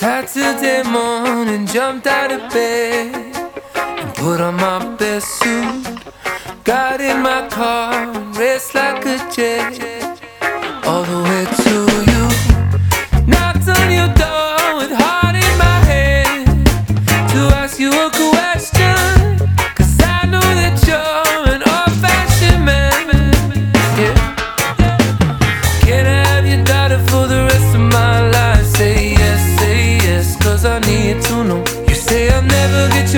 Saturday morning, jumped out of bed and put on my best suit. Got in my car and raced like a jet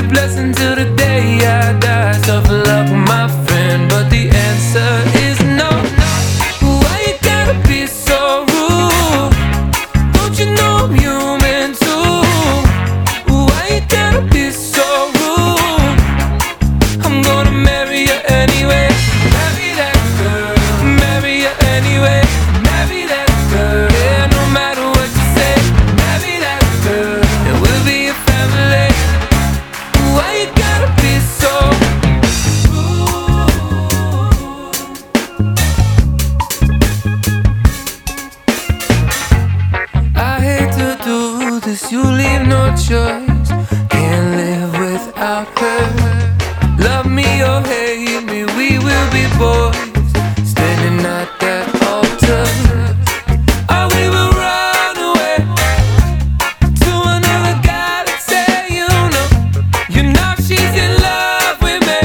your blessing till the day I die. Tough luck, my friend, but no choice. Can't live without her. Love me or hate me, we will be boys. Standing at that altar. We will run away to another you know. You know she's in love with me.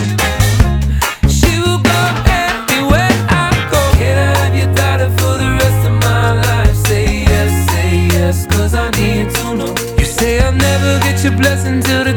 She will go anywhere I go. Can I have your daughter for the rest of my life? Say yes, say yes, cause I need till the